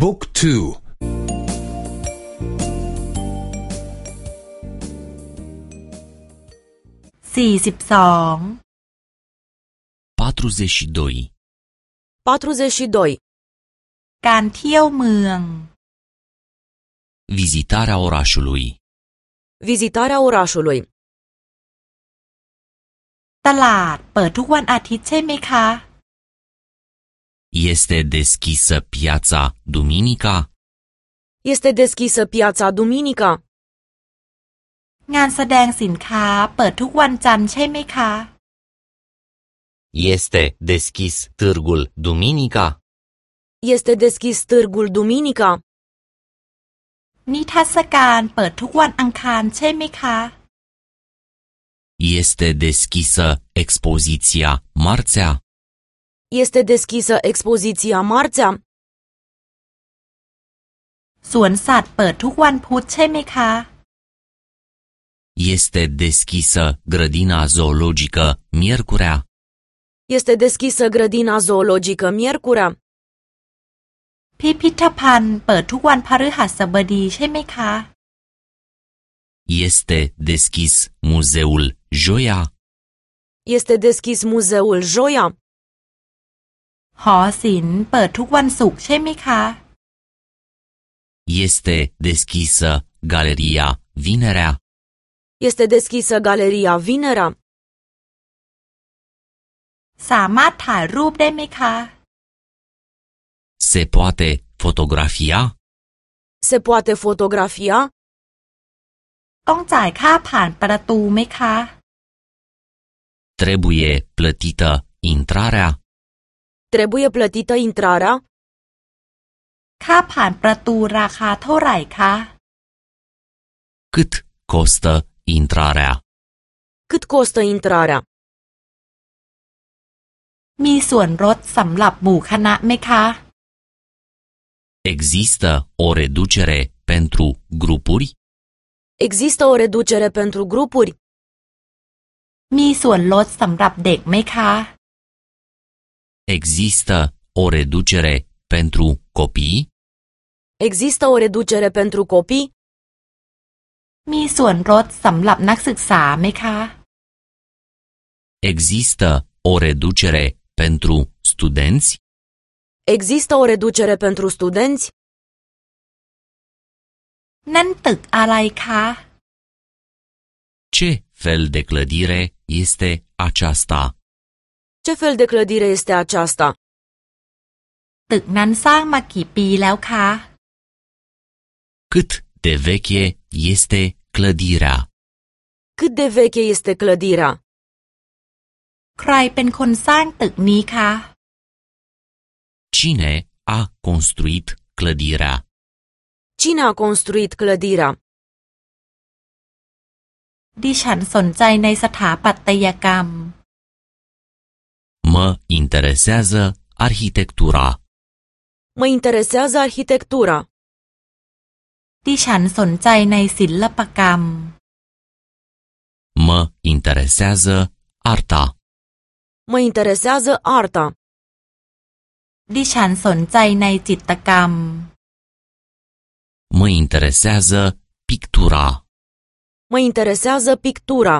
บุ๊กทูสี่สิบสอง 42. 42. การเที่ยวเมือง Vizitarea orașului. Vizitarea orașului. ตลาดเปิดทุกวันอาทิตย์ใช่ไหมคะ Este deschisă piața duminica? Este deschisă piața duminica? งานแสดงสินค้าเปิดทุกวันจันทร์ใช่ไหมคะ Este deschis târgul duminica? Este deschis târgul duminica? นิทรรศการเปิดทุกวันอังคารใช่ไหมคะ Este deschisă expoziția marțea? Este deschisă expoziția marțea? สวนสัตว์เปิดทุกวันพุธใช่ไหมคะ Este deschisă grădina zoologică miercurea? Este deschisă grădina zoologică miercurea? พิพิธภัณฑ์เปิดทุกวันพฤหัสบดีใช่ไหมคะ Este deschis muzeul joia? Este deschis muzeul joia? หอศิลป์เปิดทุกวันศุกร์ใช่ไหมคะ Este deschisă galeria vinerea? Este deschisă galeria vinerea? สามารถถ่ายรูปได้ไหมคะ Se poate fotografia? Se poate fotografia? ต้องจ่ายค่าผ่านประตูไหมคะ Trebuie plătită intrarea? Trebuie plătită intrarea? ค่าผ่านประตูราคาเท่าไหร่คะ Cât costă intrarea? Cât costă intrarea? มีส่วนลดสำหรับหมู่คณะไหมคะ Există o reducere pentru grupuri? Există o reducere pentru grupuri? มีส่วนลดสำหรับเด็กไหมคะ Există o reducere pentru copii? Există o reducere pentru copii? มีส่วนลดสำหรับนักศึกษาไหมคะ Există o reducere pentru studenți? Există o reducere pentru studenți? นั่นตึกอะไรคะ Ce fel de clădire este aceasta? Ce fel de clădire este aceasta? ตึกนั้นสร้างมากี่ปีแล้วคะ Cât de veche este clădirea? Cât de veche este clădirea? ใครเป็นคนสร้างตึกนี้คะ Cine a construit clădirea? Cine a construit clădirea? ดิฉันสนใจในสถาปัตยกรรม Mă interesează arhitectura. Mă interesează arhitectura. ดิฉันสนใจในศิลปกรรม Mă interesează arta. Mă interesează arta. ดิฉันสนใจในจิตรกรรม Mă interesează pictura. Mă interesează pictura.